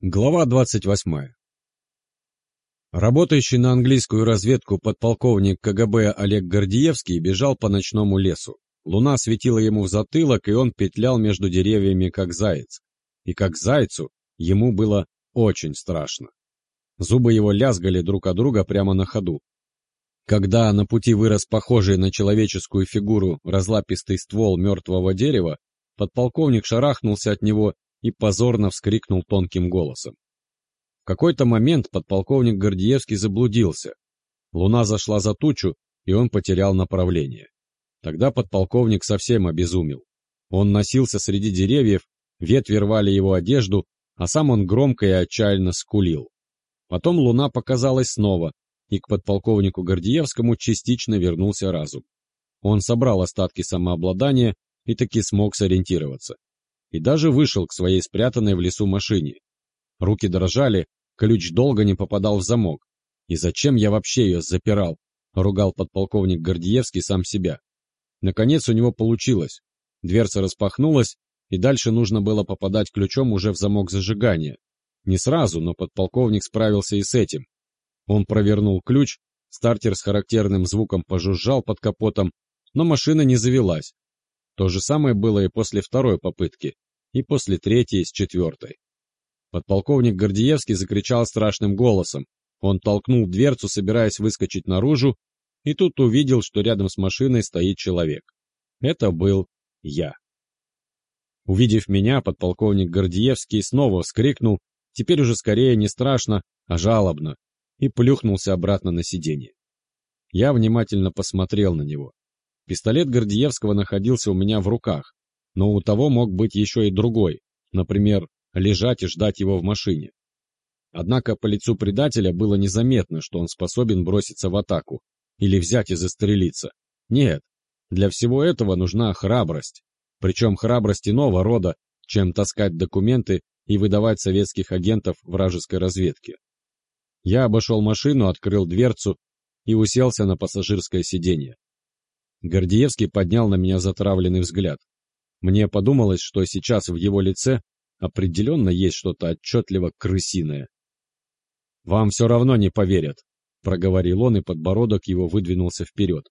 Глава 28. Работающий на английскую разведку подполковник КГБ Олег Гордиевский бежал по ночному лесу. Луна светила ему в затылок, и он петлял между деревьями, как заяц. И как зайцу ему было очень страшно. Зубы его лязгали друг о друга прямо на ходу. Когда на пути вырос похожий на человеческую фигуру разлапистый ствол мертвого дерева, подполковник шарахнулся от него и позорно вскрикнул тонким голосом. В какой-то момент подполковник Гордиевский заблудился. Луна зашла за тучу, и он потерял направление. Тогда подполковник совсем обезумел. Он носился среди деревьев, ветви рвали его одежду, а сам он громко и отчаянно скулил. Потом луна показалась снова, и к подполковнику Гордиевскому частично вернулся разум. Он собрал остатки самообладания и таки смог сориентироваться и даже вышел к своей спрятанной в лесу машине. Руки дрожали, ключ долго не попадал в замок. И зачем я вообще ее запирал? Ругал подполковник Гордиевский сам себя. Наконец у него получилось. Дверца распахнулась, и дальше нужно было попадать ключом уже в замок зажигания. Не сразу, но подполковник справился и с этим. Он провернул ключ, стартер с характерным звуком пожужжал под капотом, но машина не завелась, то же самое было и после второй попытки, и после третьей с четвертой. Подполковник Гордиевский закричал страшным голосом. Он толкнул дверцу, собираясь выскочить наружу, и тут увидел, что рядом с машиной стоит человек. Это был я. Увидев меня, подполковник Гордиевский снова вскрикнул, теперь уже скорее не страшно, а жалобно, и плюхнулся обратно на сиденье. Я внимательно посмотрел на него. Пистолет Гордиевского находился у меня в руках, но у того мог быть еще и другой, например, лежать и ждать его в машине. Однако по лицу предателя было незаметно, что он способен броситься в атаку или взять и застрелиться. Нет, для всего этого нужна храбрость, причем храбрость иного рода, чем таскать документы и выдавать советских агентов вражеской разведке. Я обошел машину, открыл дверцу и уселся на пассажирское сиденье. Гордиевский поднял на меня затравленный взгляд. Мне подумалось, что сейчас в его лице определенно есть что-то отчетливо крысиное. «Вам все равно не поверят», — проговорил он, и подбородок его выдвинулся вперед.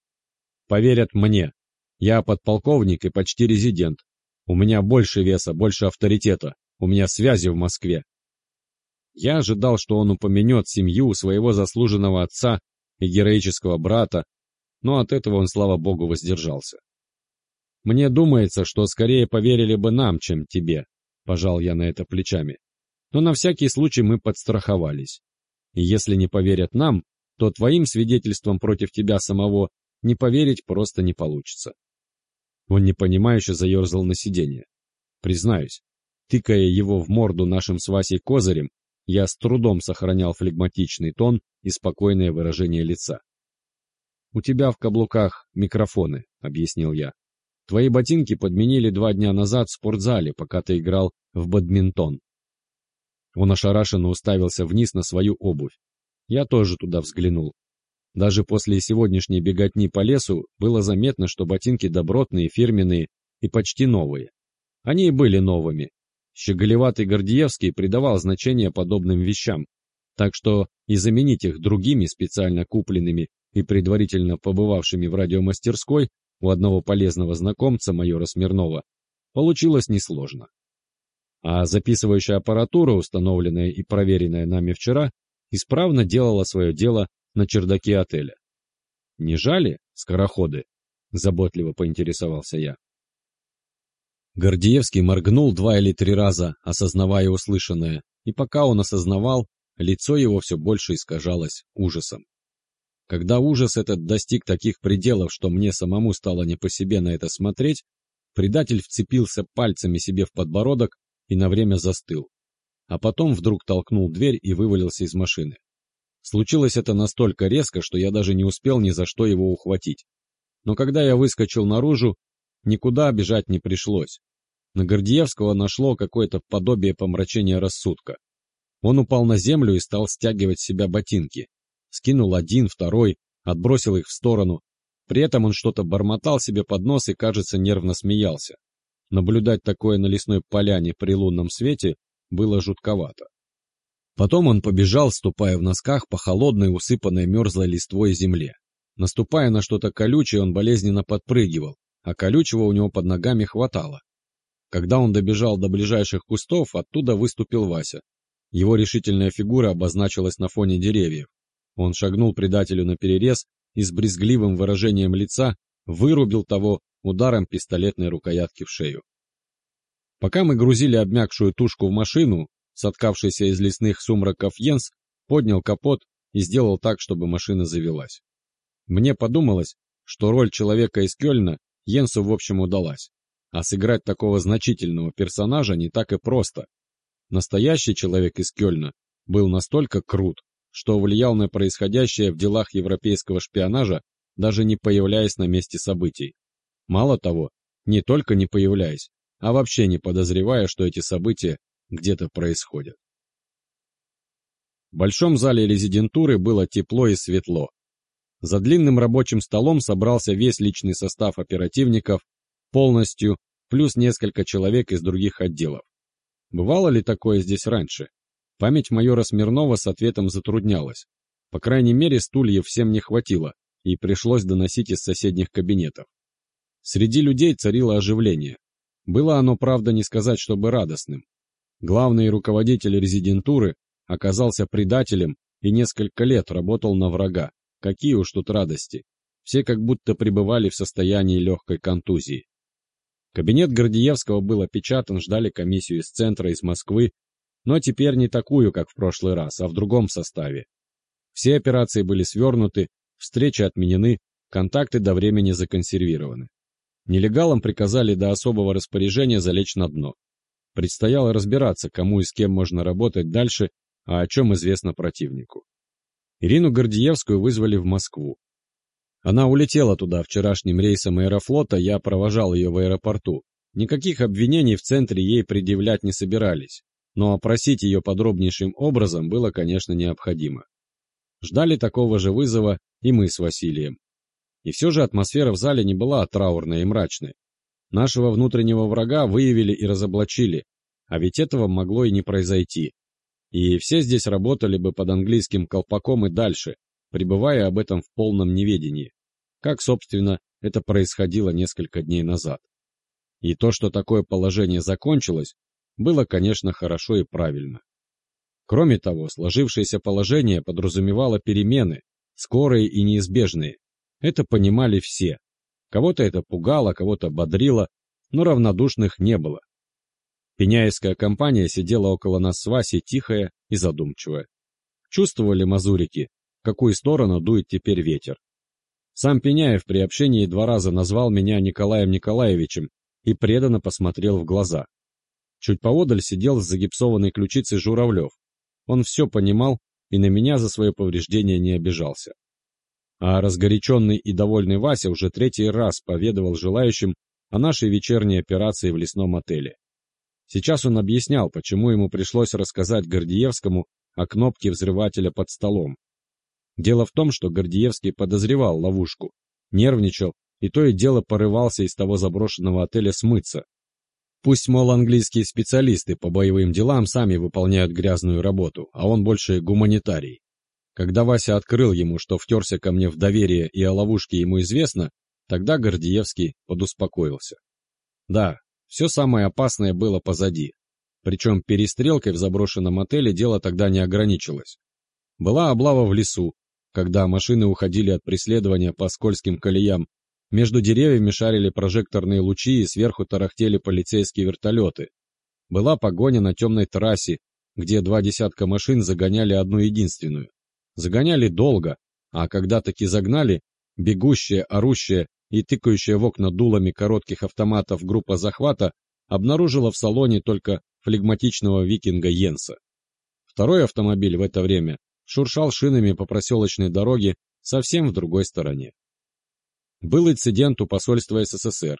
«Поверят мне. Я подполковник и почти резидент. У меня больше веса, больше авторитета. У меня связи в Москве». Я ожидал, что он упомянет семью своего заслуженного отца и героического брата, но от этого он, слава богу, воздержался. «Мне думается, что скорее поверили бы нам, чем тебе», — пожал я на это плечами. «Но на всякий случай мы подстраховались. И если не поверят нам, то твоим свидетельством против тебя самого не поверить просто не получится». Он непонимающе заерзал на сиденье. Признаюсь, тыкая его в морду нашим с Васей козырем, я с трудом сохранял флегматичный тон и спокойное выражение лица. «У тебя в каблуках микрофоны», — объяснил я. «Твои ботинки подменили два дня назад в спортзале, пока ты играл в бадминтон». Он ошарашенно уставился вниз на свою обувь. Я тоже туда взглянул. Даже после сегодняшней беготни по лесу было заметно, что ботинки добротные, фирменные и почти новые. Они и были новыми. Щеголеватый Гордиевский придавал значение подобным вещам, так что и заменить их другими специально купленными и предварительно побывавшими в радиомастерской у одного полезного знакомца майора Смирнова, получилось несложно. А записывающая аппаратура, установленная и проверенная нами вчера, исправно делала свое дело на чердаке отеля. «Не жали, скороходы?» – заботливо поинтересовался я. Гордеевский моргнул два или три раза, осознавая услышанное, и пока он осознавал, лицо его все больше искажалось ужасом. Когда ужас этот достиг таких пределов, что мне самому стало не по себе на это смотреть, предатель вцепился пальцами себе в подбородок и на время застыл. А потом вдруг толкнул дверь и вывалился из машины. Случилось это настолько резко, что я даже не успел ни за что его ухватить. Но когда я выскочил наружу, никуда бежать не пришлось. На Гордеевского нашло какое-то подобие помрачения рассудка. Он упал на землю и стал стягивать с себя ботинки, скинул один, второй, отбросил их в сторону. При этом он что-то бормотал себе под нос и, кажется, нервно смеялся. Наблюдать такое на лесной поляне при лунном свете было жутковато. Потом он побежал, ступая в носках по холодной, усыпанной мерзлой листвой земле. Наступая на что-то колючее, он болезненно подпрыгивал, а колючего у него под ногами хватало. Когда он добежал до ближайших кустов, оттуда выступил Вася. Его решительная фигура обозначилась на фоне деревьев. Он шагнул предателю на перерез и с брезгливым выражением лица вырубил того ударом пистолетной рукоятки в шею. Пока мы грузили обмякшую тушку в машину, соткавшийся из лесных сумраков Йенс поднял капот и сделал так, чтобы машина завелась. Мне подумалось, что роль человека из Кёльна Йенсу в общем удалась, а сыграть такого значительного персонажа не так и просто. Настоящий человек из Кёльна был настолько крут, что влиял на происходящее в делах европейского шпионажа, даже не появляясь на месте событий. Мало того, не только не появляясь, а вообще не подозревая, что эти события где-то происходят. В большом зале резидентуры было тепло и светло. За длинным рабочим столом собрался весь личный состав оперативников, полностью, плюс несколько человек из других отделов. Бывало ли такое здесь раньше? Память майора Смирнова с ответом затруднялась. По крайней мере, стульев всем не хватило, и пришлось доносить из соседних кабинетов. Среди людей царило оживление. Было оно, правда, не сказать, чтобы радостным. Главный руководитель резидентуры оказался предателем и несколько лет работал на врага. Какие уж тут радости. Все как будто пребывали в состоянии легкой контузии. Кабинет Гордеевского был опечатан, ждали комиссию из центра, из Москвы, но теперь не такую, как в прошлый раз, а в другом составе. Все операции были свернуты, встречи отменены, контакты до времени законсервированы. Нелегалам приказали до особого распоряжения залечь на дно. Предстояло разбираться, кому и с кем можно работать дальше, а о чем известно противнику. Ирину Гордиевскую вызвали в Москву. Она улетела туда вчерашним рейсом аэрофлота, я провожал ее в аэропорту. Никаких обвинений в центре ей предъявлять не собирались, но опросить ее подробнейшим образом было, конечно, необходимо. Ждали такого же вызова и мы с Василием. И все же атмосфера в зале не была траурной и мрачной. Нашего внутреннего врага выявили и разоблачили, а ведь этого могло и не произойти. И все здесь работали бы под английским колпаком и дальше, пребывая об этом в полном неведении, как, собственно, это происходило несколько дней назад. И то, что такое положение закончилось, было, конечно, хорошо и правильно. Кроме того, сложившееся положение подразумевало перемены, скорые и неизбежные, это понимали все. Кого-то это пугало, кого-то бодрило, но равнодушных не было. Пеняевская компания сидела около нас с Васей тихая и задумчивая. Чувствовали мазурики, в какую сторону дует теперь ветер. Сам Пеняев при общении два раза назвал меня Николаем Николаевичем и преданно посмотрел в глаза. Чуть поодаль сидел с загипсованной ключицей Журавлев. Он все понимал и на меня за свое повреждение не обижался. А разгоряченный и довольный Вася уже третий раз поведывал желающим о нашей вечерней операции в лесном отеле. Сейчас он объяснял, почему ему пришлось рассказать Гордиевскому о кнопке взрывателя под столом. Дело в том, что Гордиевский подозревал ловушку, нервничал и то и дело порывался из того заброшенного отеля смыться. Пусть, мол, английские специалисты по боевым делам сами выполняют грязную работу, а он больше гуманитарий. Когда Вася открыл ему, что втерся ко мне в доверие и о ловушке ему известно, тогда Гордиевский подуспокоился. Да, все самое опасное было позади. Причем перестрелкой в заброшенном отеле дело тогда не ограничилось. Была облава в лесу, когда машины уходили от преследования по скользким колеям, между деревьями шарили прожекторные лучи и сверху тарахтели полицейские вертолеты. Была погоня на темной трассе, где два десятка машин загоняли одну единственную. Загоняли долго, а когда таки загнали, бегущая, орущая и тыкающая в окна дулами коротких автоматов группа захвата обнаружила в салоне только флегматичного викинга Йенса. Второй автомобиль в это время шуршал шинами по проселочной дороге совсем в другой стороне. Был инцидент у посольства СССР.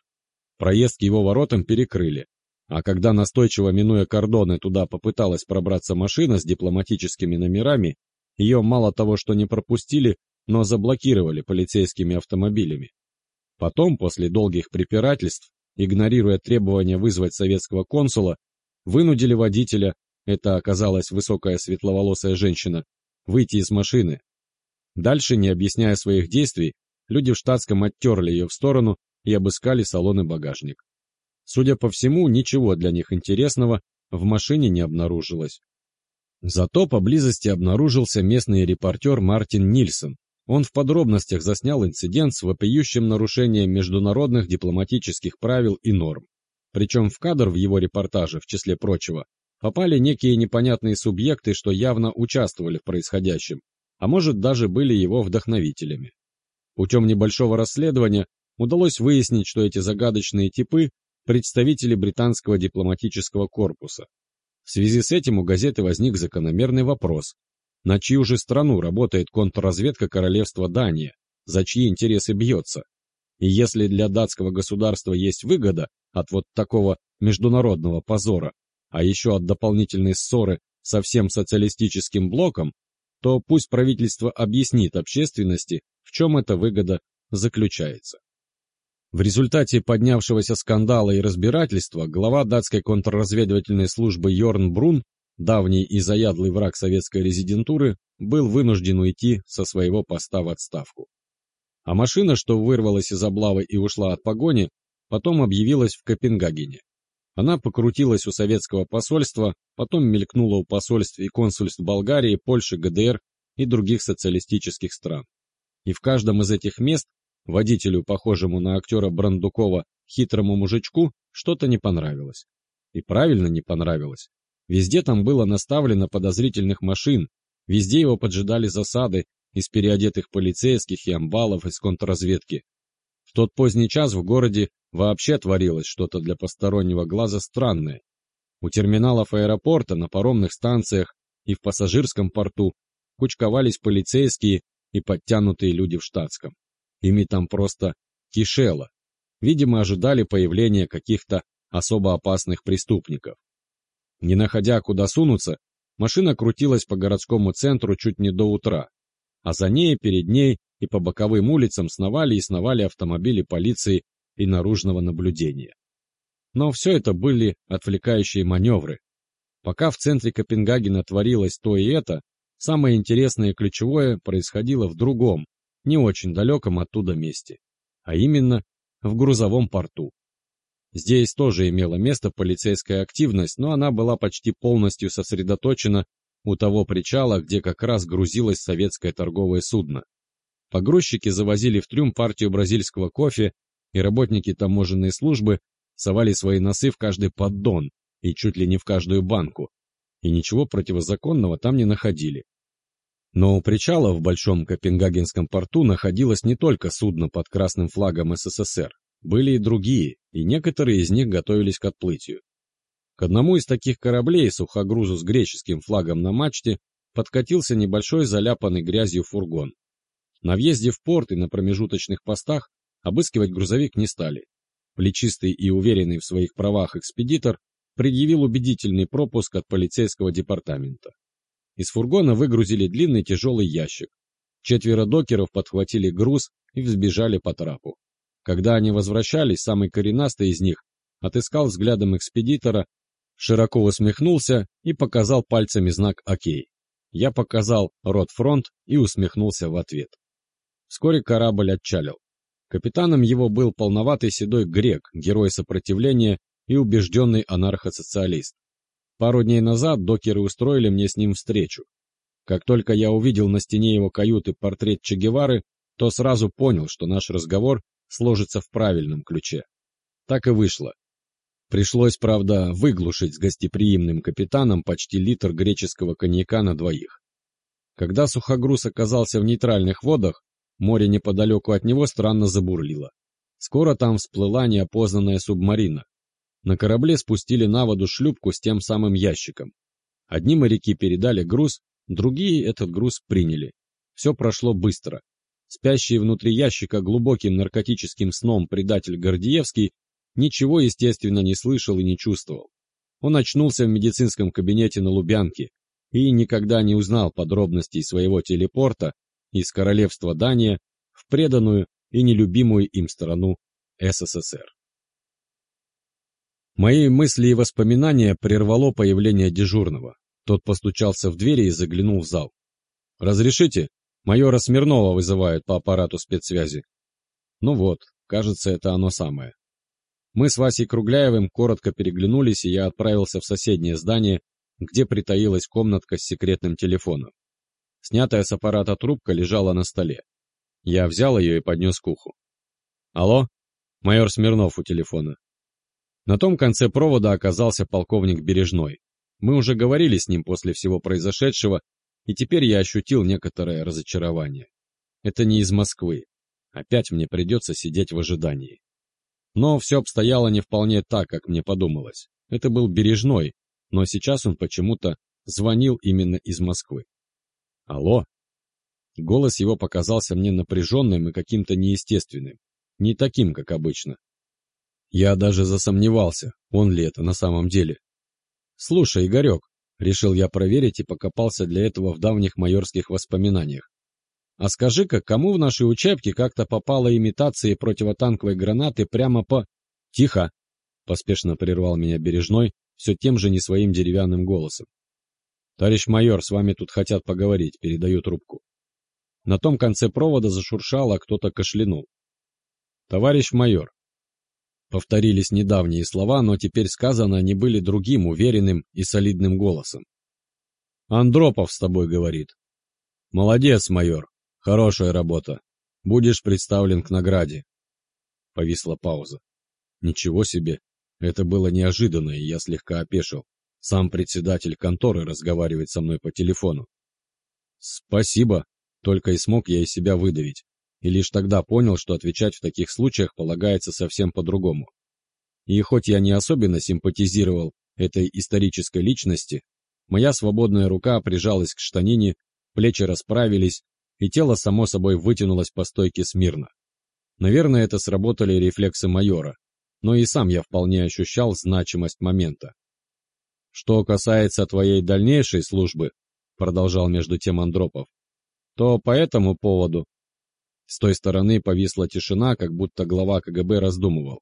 Проезд к его воротам перекрыли, а когда настойчиво минуя кордоны туда попыталась пробраться машина с дипломатическими номерами, ее мало того, что не пропустили, но заблокировали полицейскими автомобилями. Потом, после долгих препирательств, игнорируя требования вызвать советского консула, вынудили водителя это оказалась высокая светловолосая женщина, выйти из машины. Дальше, не объясняя своих действий, люди в штатском оттерли ее в сторону и обыскали салон и багажник. Судя по всему, ничего для них интересного в машине не обнаружилось. Зато поблизости обнаружился местный репортер Мартин Нильсон. Он в подробностях заснял инцидент с вопиющим нарушением международных дипломатических правил и норм. Причем в кадр в его репортаже, в числе прочего, попали некие непонятные субъекты, что явно участвовали в происходящем, а может даже были его вдохновителями. Путем небольшого расследования удалось выяснить, что эти загадочные типы – представители британского дипломатического корпуса. В связи с этим у газеты возник закономерный вопрос, на чью же страну работает контрразведка королевства Дания, за чьи интересы бьется. И если для датского государства есть выгода от вот такого международного позора, а еще от дополнительной ссоры со всем социалистическим блоком, то пусть правительство объяснит общественности, в чем эта выгода заключается. В результате поднявшегося скандала и разбирательства глава датской контрразведывательной службы Йорн Брун, давний и заядлый враг советской резидентуры, был вынужден уйти со своего поста в отставку. А машина, что вырвалась из облавы и ушла от погони, потом объявилась в Копенгагене. Она покрутилась у советского посольства, потом мелькнула у посольств и консульств Болгарии, Польши, ГДР и других социалистических стран. И в каждом из этих мест водителю, похожему на актера Брандукова, хитрому мужичку, что-то не понравилось. И правильно не понравилось. Везде там было наставлено подозрительных машин, везде его поджидали засады из переодетых полицейских и амбалов из контрразведки. Тот поздний час в городе Вообще творилось что-то для постороннего глаза странное. У терминалов аэропорта, на паромных станциях и в пассажирском порту кучковались полицейские и подтянутые люди в штатском. Ими там просто кишело. Видимо, ожидали появления каких-то особо опасных преступников. Не находя куда сунуться, машина крутилась по городскому центру чуть не до утра, а за ней, перед ней и по боковым улицам сновали и сновали автомобили полиции и наружного наблюдения. Но все это были отвлекающие маневры. Пока в центре Копенгагена творилось то и это, самое интересное и ключевое происходило в другом, не очень далеком оттуда месте, а именно в грузовом порту. Здесь тоже имела место полицейская активность, но она была почти полностью сосредоточена у того причала, где как раз грузилось советское торговое судно. Погрузчики завозили в трюм партию бразильского кофе и работники таможенной службы совали свои носы в каждый поддон и чуть ли не в каждую банку, и ничего противозаконного там не находили. Но у причала в Большом Копенгагенском порту находилось не только судно под красным флагом СССР, были и другие, и некоторые из них готовились к отплытию. К одному из таких кораблей, сухогрузу с греческим флагом на мачте, подкатился небольшой заляпанный грязью фургон. На въезде в порт и на промежуточных постах Обыскивать грузовик не стали. Плечистый и уверенный в своих правах экспедитор предъявил убедительный пропуск от полицейского департамента. Из фургона выгрузили длинный тяжелый ящик. Четверо докеров подхватили груз и взбежали по трапу. Когда они возвращались, самый коренастый из них отыскал взглядом экспедитора, широко усмехнулся и показал пальцами знак «Окей». Я показал рот-фронт и усмехнулся в ответ. Вскоре корабль отчалил. Капитаном его был полноватый седой грек, герой сопротивления и убежденный анархосоциалист. Пару дней назад докеры устроили мне с ним встречу. Как только я увидел на стене его каюты портрет Че Гевары, то сразу понял, что наш разговор сложится в правильном ключе. Так и вышло. Пришлось, правда, выглушить с гостеприимным капитаном почти литр греческого коньяка на двоих. Когда сухогруз оказался в нейтральных водах, Море неподалеку от него странно забурлило. Скоро там всплыла неопознанная субмарина. На корабле спустили на воду шлюпку с тем самым ящиком. Одни моряки передали груз, другие этот груз приняли. Все прошло быстро. Спящий внутри ящика глубоким наркотическим сном предатель Гордиевский ничего, естественно, не слышал и не чувствовал. Он очнулся в медицинском кабинете на Лубянке и никогда не узнал подробностей своего телепорта из королевства Дания в преданную и нелюбимую им страну СССР. Мои мысли и воспоминания прервало появление дежурного. Тот постучался в двери и заглянул в зал. «Разрешите? Майора Смирнова вызывают по аппарату спецсвязи». Ну вот, кажется, это оно самое. Мы с Васей Кругляевым коротко переглянулись, и я отправился в соседнее здание, где притаилась комнатка с секретным телефоном. Снятая с аппарата трубка лежала на столе. Я взял ее и поднес к уху. «Алло?» Майор Смирнов у телефона. На том конце провода оказался полковник Бережной. Мы уже говорили с ним после всего произошедшего, и теперь я ощутил некоторое разочарование. Это не из Москвы. Опять мне придется сидеть в ожидании. Но все обстояло не вполне так, как мне подумалось. Это был Бережной, но сейчас он почему-то звонил именно из Москвы. «Алло?» Голос его показался мне напряженным и каким-то неестественным, не таким, как обычно. Я даже засомневался, он ли это на самом деле. «Слушай, Игорек», — решил я проверить и покопался для этого в давних майорских воспоминаниях. А скажи-ка, кому в нашей учебке как-то попала имитация противотанковой гранаты прямо по... Тихо! Поспешно прервал меня Бережной, все тем же не своим деревянным голосом. Товарищ майор, с вами тут хотят поговорить, передаю трубку. На том конце провода зашуршало, кто-то кашлянул. Товарищ майор. Повторились недавние слова, но теперь сказано они были другим, уверенным и солидным голосом. Андропов с тобой говорит. Молодец, майор, Хорошая работа. Будешь представлен к награде. Повисла пауза. Ничего себе. Это было неожиданно, и я слегка опешил. Сам председатель конторы разговаривает со мной по телефону. Спасибо. Только и смог я из себя выдавить. И лишь тогда понял, что отвечать в таких случаях полагается совсем по-другому. И хоть я не особенно симпатизировал этой исторической личности, моя свободная рука прижалась к штанине, плечи расправились, и тело само собой вытянулось по стойке смирно. Наверное, это сработали рефлексы майора, но и сам я вполне ощущал значимость момента. «Что касается твоей дальнейшей службы», — продолжал между тем Андропов, то по этому поводу... С той стороны повисла тишина, как будто глава КГБ раздумывал.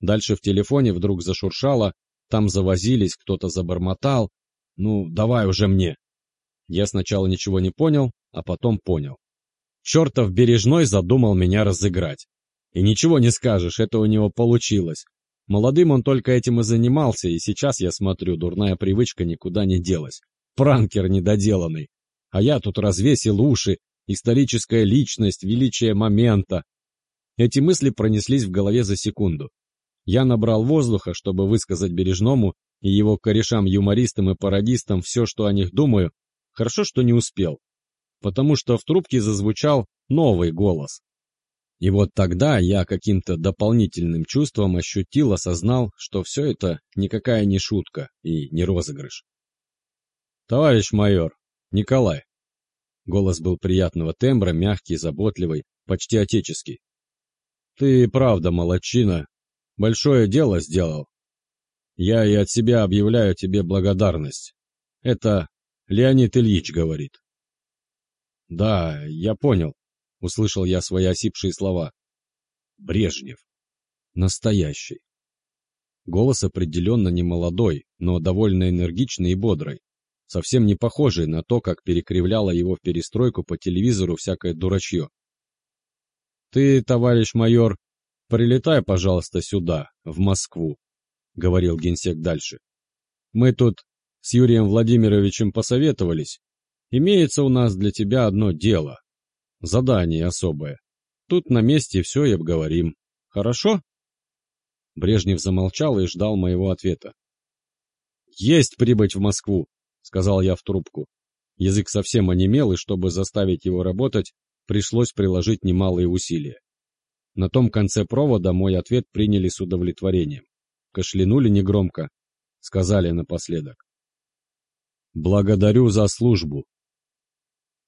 Дальше в телефоне вдруг зашуршало, там завозились, кто-то забормотал. «Ну, давай уже мне!» Я сначала ничего не понял, а потом понял. Чертов Бережной задумал меня разыграть. И ничего не скажешь, это у него получилось. Молодым он только этим и занимался, и сейчас, я смотрю, дурная привычка никуда не делась. Пранкер недоделанный. А я тут развесил уши, историческая личность, величие момента. Эти мысли пронеслись в голове за секунду. Я набрал воздуха, чтобы высказать Бережному и его корешам-юмористам и пародистам все, что о них думаю. Хорошо, что не успел потому что в трубке зазвучал новый голос. И вот тогда я каким-то дополнительным чувством ощутил, осознал, что все это никакая не шутка и не розыгрыш. «Товарищ майор, Николай!» Голос был приятного тембра, мягкий, заботливый, почти отеческий. «Ты правда молодчина, большое дело сделал. Я и от себя объявляю тебе благодарность. Это Леонид Ильич говорит. «Да, я понял», — услышал я свои осипшие слова. «Брежнев. Настоящий». Голос определенно не молодой, но довольно энергичный и бодрый, совсем не похожий на то, как перекривляло его в перестройку по телевизору всякое дурачье. «Ты, товарищ майор, прилетай, пожалуйста, сюда, в Москву», — говорил генсек дальше. «Мы тут с Юрием Владимировичем посоветовались, Имеется у нас для тебя одно дело. Задание особое. Тут на месте все и обговорим. Хорошо?» Брежнев замолчал и ждал моего ответа. «Есть прибыть в Москву», — сказал я в трубку. Язык совсем онемел, и чтобы заставить его работать, пришлось приложить немалые усилия. На том конце провода мой ответ приняли с удовлетворением. Кашлянули негромко, сказали напоследок. «Благодарю за службу.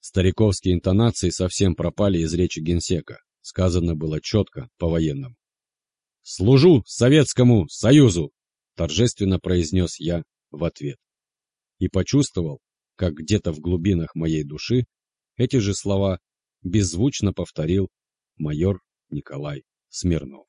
Стариковские интонации совсем пропали из речи генсека. Сказано было четко, по-военному. «Служу Советскому Союзу!» – торжественно произнес я в ответ. И почувствовал, как где-то в глубинах моей души эти же слова беззвучно повторил майор Николай Смирнов.